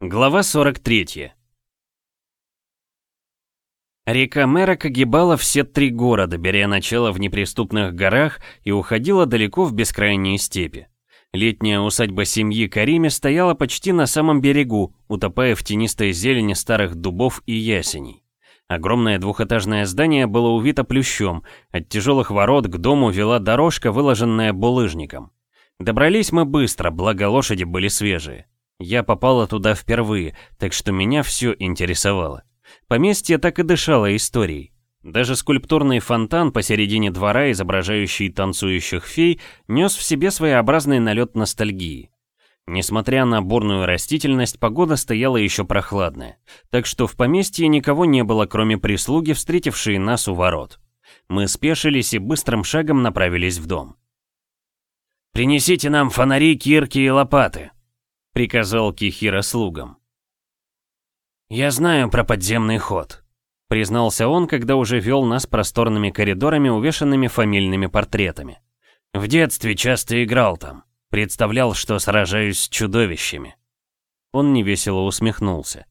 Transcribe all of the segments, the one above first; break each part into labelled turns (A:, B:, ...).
A: Глава 43 Река Мерок огибала все три города, беря начало в неприступных горах и уходила далеко в бескрайние степи. Летняя усадьба семьи Кариме стояла почти на самом берегу, утопая в тенистой зелени старых дубов и ясеней. Огромное двухэтажное здание было увито плющом, от тяжелых ворот к дому вела дорожка, выложенная булыжником. Добрались мы быстро, благо лошади были свежие. Я попала туда впервые, так что меня все интересовало. Поместье так и дышало историей. Даже скульптурный фонтан посередине двора, изображающий танцующих фей, нес в себе своеобразный налет ностальгии. Несмотря на бурную растительность, погода стояла еще прохладная, так что в поместье никого не было, кроме прислуги, встретившей нас у ворот. Мы спешились и быстрым шагом направились в дом. «Принесите нам фонари, кирки и лопаты», — приказал Кихира слугам. «Я знаю про подземный ход», — признался он, когда уже вел нас просторными коридорами, увешанными фамильными портретами. «В детстве часто играл там, представлял, что сражаюсь с чудовищами». Он невесело усмехнулся.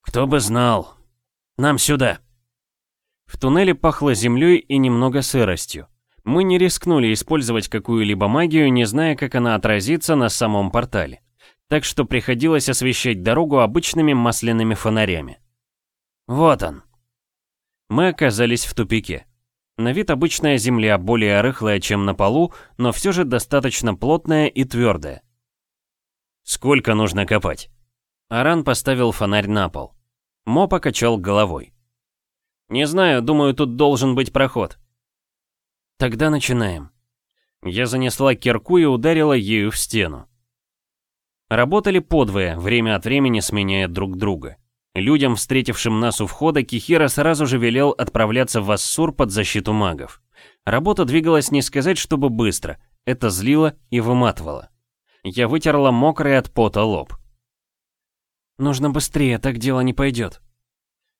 A: «Кто бы знал. Нам сюда». В туннеле пахло землей и немного сыростью. Мы не рискнули использовать какую-либо магию, не зная, как она отразится на самом портале так что приходилось освещать дорогу обычными масляными фонарями. Вот он. Мы оказались в тупике. На вид обычная земля, более рыхлая, чем на полу, но все же достаточно плотная и твердая. Сколько нужно копать? Аран поставил фонарь на пол. Мо покачал головой. «Не знаю, думаю, тут должен быть проход». «Тогда начинаем». Я занесла кирку и ударила ею в стену. Работали подвое, время от времени сменяя друг друга. Людям, встретившим нас у входа, Кихира сразу же велел отправляться в Ассур под защиту магов. Работа двигалась не сказать, чтобы быстро, это злило и выматывало. Я вытерла мокрый от пота лоб. «Нужно быстрее, так дело не пойдет».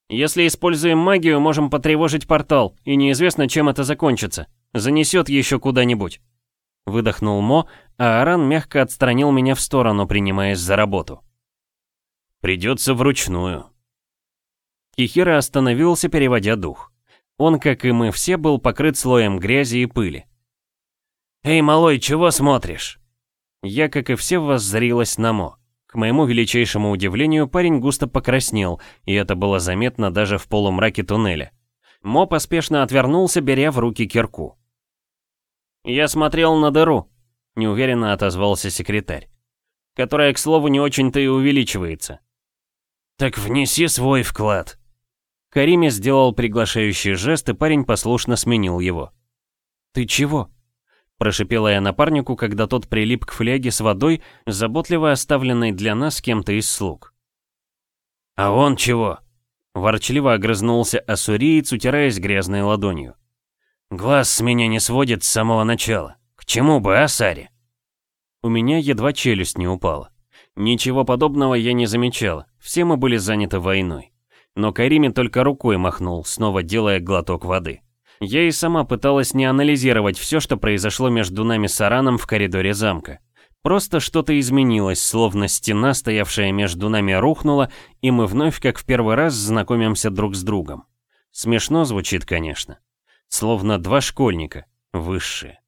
A: «Если используем магию, можем потревожить портал, и неизвестно, чем это закончится. Занесет еще куда-нибудь». Выдохнул Мо, а Аран мягко отстранил меня в сторону, принимаясь за работу. «Придется вручную». Кихира остановился, переводя дух. Он, как и мы все, был покрыт слоем грязи и пыли. «Эй, малой, чего смотришь?» Я, как и все, воззрилась на Мо. К моему величайшему удивлению, парень густо покраснел, и это было заметно даже в полумраке туннеля. Мо поспешно отвернулся, беря в руки кирку. «Я смотрел на дыру», — неуверенно отозвался секретарь. «Которая, к слову, не очень-то и увеличивается». «Так внеси свой вклад». Кариме сделал приглашающий жест, и парень послушно сменил его. «Ты чего?» Прошипела я напарнику, когда тот прилип к фляге с водой, заботливо оставленной для нас кем-то из слуг. «А он чего?» Ворчливо огрызнулся ассуриец, утираясь грязной ладонью. Глаз с меня не сводит с самого начала. К чему бы, а, Сари? У меня едва челюсть не упала. Ничего подобного я не замечала, все мы были заняты войной. Но Кариме только рукой махнул, снова делая глоток воды. Я и сама пыталась не анализировать все, что произошло между нами с Араном в коридоре замка. Просто что-то изменилось, словно стена, стоявшая между нами, рухнула, и мы вновь, как в первый раз, знакомимся друг с другом. Смешно звучит, конечно. Словно два школьника, высшие.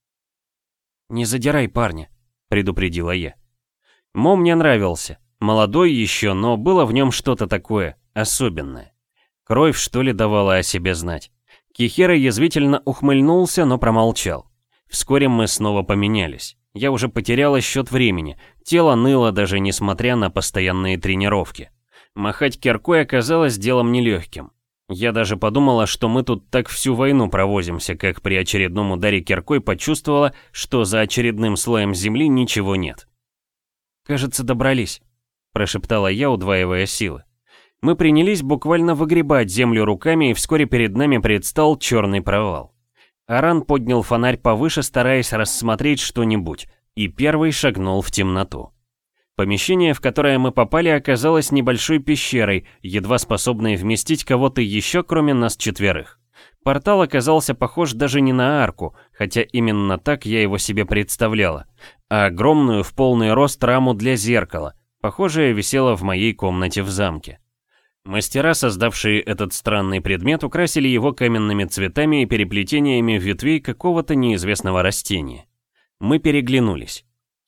A: «Не задирай парня», — предупредила я. Мо мне нравился. Молодой еще, но было в нем что-то такое, особенное. Кровь, что ли, давала о себе знать. Кихера язвительно ухмыльнулся, но промолчал. Вскоре мы снова поменялись. Я уже потеряла счет времени. Тело ныло даже несмотря на постоянные тренировки. Махать киркой оказалось делом нелегким. Я даже подумала, что мы тут так всю войну провозимся, как при очередном ударе киркой почувствовала, что за очередным слоем земли ничего нет. «Кажется, добрались», — прошептала я, удваивая силы. Мы принялись буквально выгребать землю руками, и вскоре перед нами предстал черный провал. Аран поднял фонарь повыше, стараясь рассмотреть что-нибудь, и первый шагнул в темноту. Помещение, в которое мы попали, оказалось небольшой пещерой, едва способной вместить кого-то еще, кроме нас четверых. Портал оказался похож даже не на арку, хотя именно так я его себе представляла, а огромную в полный рост раму для зеркала, Похожее висело в моей комнате в замке. Мастера, создавшие этот странный предмет, украсили его каменными цветами и переплетениями ветвей какого-то неизвестного растения. Мы переглянулись.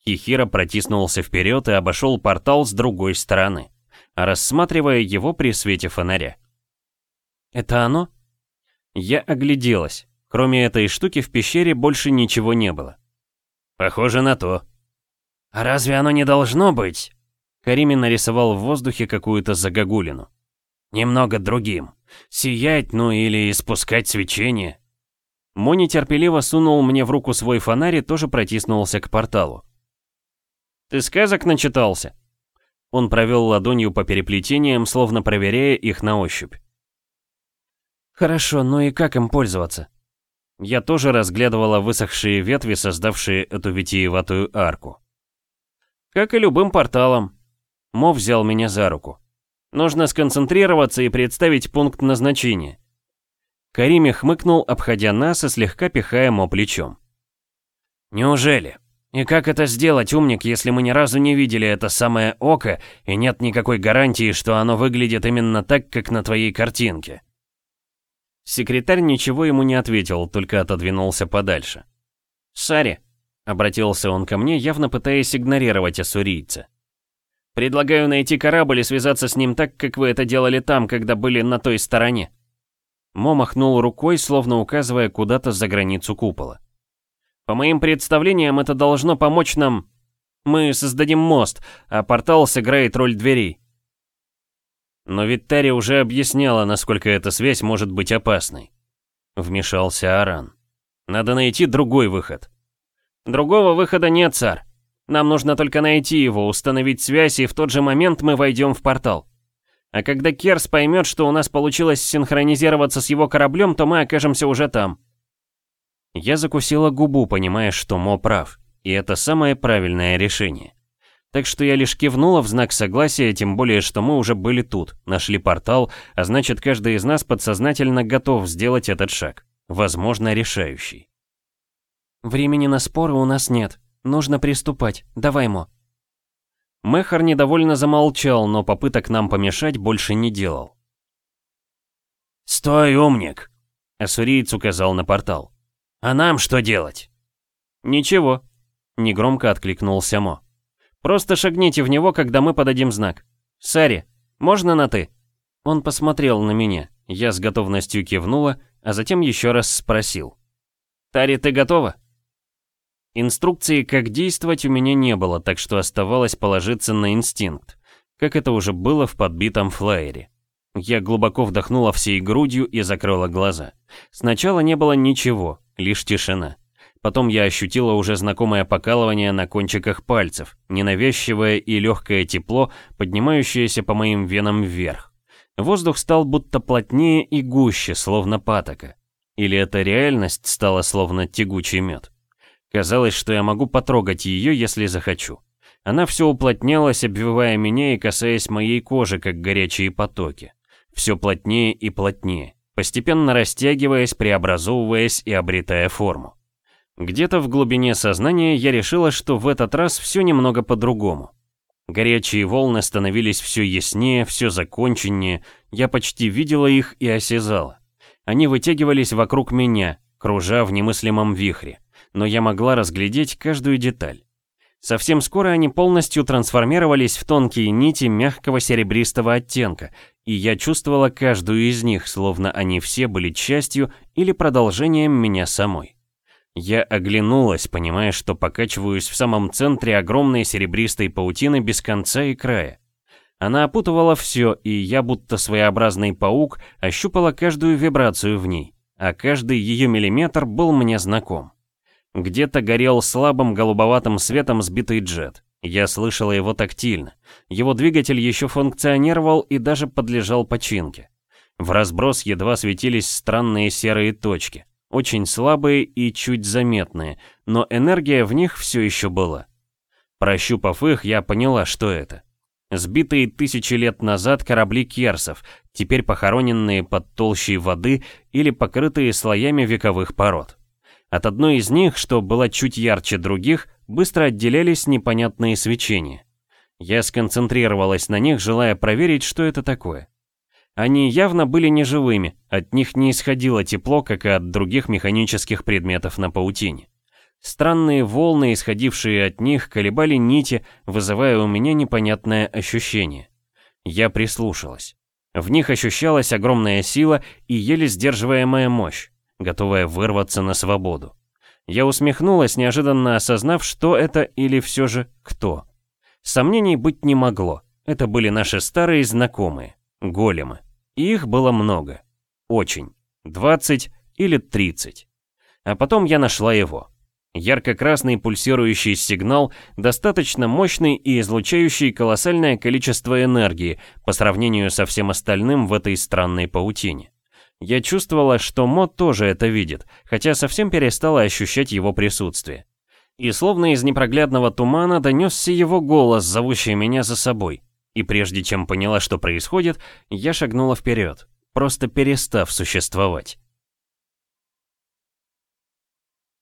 A: Хихира протиснулся вперед и обошел портал с другой стороны, рассматривая его при свете фонаря. «Это оно?» Я огляделась. Кроме этой штуки в пещере больше ничего не было. «Похоже на то». «А разве оно не должно быть?» Карими нарисовал в воздухе какую-то загогулину. «Немного другим. Сиять, ну или испускать свечение». Мони терпеливо сунул мне в руку свой фонарь и тоже протиснулся к порталу. «Ты сказок начитался?» Он провел ладонью по переплетениям, словно проверяя их на ощупь. «Хорошо, но и как им пользоваться?» Я тоже разглядывала высохшие ветви, создавшие эту витиеватую арку. «Как и любым порталом». Мо взял меня за руку. «Нужно сконцентрироваться и представить пункт назначения». Кариме хмыкнул, обходя нас и слегка пихая Мо плечом. «Неужели? И как это сделать, умник, если мы ни разу не видели это самое око, и нет никакой гарантии, что оно выглядит именно так, как на твоей картинке?» Секретарь ничего ему не ответил, только отодвинулся подальше. «Сари», — обратился он ко мне, явно пытаясь игнорировать ассурийца. «Предлагаю найти корабль и связаться с ним так, как вы это делали там, когда были на той стороне». Мо махнул рукой, словно указывая куда-то за границу купола. «По моим представлениям, это должно помочь нам... Мы создадим мост, а портал сыграет роль дверей. Но ведь Тари уже объясняла, насколько эта связь может быть опасной. Вмешался Аран. Надо найти другой выход. Другого выхода нет, царь. Нам нужно только найти его, установить связь, и в тот же момент мы войдем в портал. А когда Керс поймет, что у нас получилось синхронизироваться с его кораблем, то мы окажемся уже там. Я закусила губу, понимая, что Мо прав, и это самое правильное решение. Так что я лишь кивнула в знак согласия, тем более, что мы уже были тут, нашли портал, а значит, каждый из нас подсознательно готов сделать этот шаг, возможно, решающий. «Времени на споры у нас нет. Нужно приступать. Давай, Мо». Мехар недовольно замолчал, но попыток нам помешать больше не делал.
B: «Стой, умник!» — Ассуриец указал на портал. «А нам что делать?»
A: «Ничего», — негромко откликнулся Мо. Просто шагните в него, когда мы подадим знак. Сари, можно на «ты»?» Он посмотрел на меня. Я с готовностью кивнула, а затем еще раз спросил. «Тари, ты готова?» Инструкции, как действовать, у меня не было, так что оставалось положиться на инстинкт, как это уже было в подбитом флайере. Я глубоко вдохнула всей грудью и закрыла глаза. Сначала не было ничего, лишь тишина. Потом я ощутила уже знакомое покалывание на кончиках пальцев, ненавязчивое и легкое тепло, поднимающееся по моим венам вверх. Воздух стал будто плотнее и гуще, словно патока. Или эта реальность стала словно тягучий мед. Казалось, что я могу потрогать ее, если захочу. Она все уплотнялась, обвивая меня и касаясь моей кожи, как горячие потоки. Все плотнее и плотнее, постепенно растягиваясь, преобразовываясь и обретая форму. Где-то в глубине сознания я решила, что в этот раз все немного по-другому. Горячие волны становились все яснее, все законченнее, я почти видела их и осязала. Они вытягивались вокруг меня, кружа в немыслимом вихре, но я могла разглядеть каждую деталь. Совсем скоро они полностью трансформировались в тонкие нити мягкого серебристого оттенка, и я чувствовала каждую из них, словно они все были частью или продолжением меня самой. Я оглянулась, понимая, что покачиваюсь в самом центре огромной серебристой паутины без конца и края. Она опутывала все, и я, будто своеобразный паук, ощупала каждую вибрацию в ней, а каждый ее миллиметр был мне знаком. Где-то горел слабым голубоватым светом сбитый джет. Я слышала его тактильно. Его двигатель еще функционировал и даже подлежал починке. В разброс едва светились странные серые точки очень слабые и чуть заметные, но энергия в них все еще была. Прощупав их, я поняла, что это. Сбитые тысячи лет назад корабли керсов, теперь похороненные под толщей воды или покрытые слоями вековых пород. От одной из них, что была чуть ярче других, быстро отделялись непонятные свечения. Я сконцентрировалась на них, желая проверить, что это такое. Они явно были неживыми, от них не исходило тепло, как и от других механических предметов на паутине. Странные волны, исходившие от них, колебали нити, вызывая у меня непонятное ощущение. Я прислушалась. В них ощущалась огромная сила и еле сдерживаемая мощь, готовая вырваться на свободу. Я усмехнулась, неожиданно осознав, что это или все же кто. Сомнений быть не могло. Это были наши старые знакомые, големы. И их было много. Очень. 20 или 30. А потом я нашла его. Ярко-красный пульсирующий сигнал, достаточно мощный и излучающий колоссальное количество энергии по сравнению со всем остальным в этой странной паутине. Я чувствовала, что Мо тоже это видит, хотя совсем перестала ощущать его присутствие. И словно из непроглядного тумана донесся его голос, зовущий меня за собой. И прежде чем поняла, что происходит, я шагнула вперед, просто перестав существовать.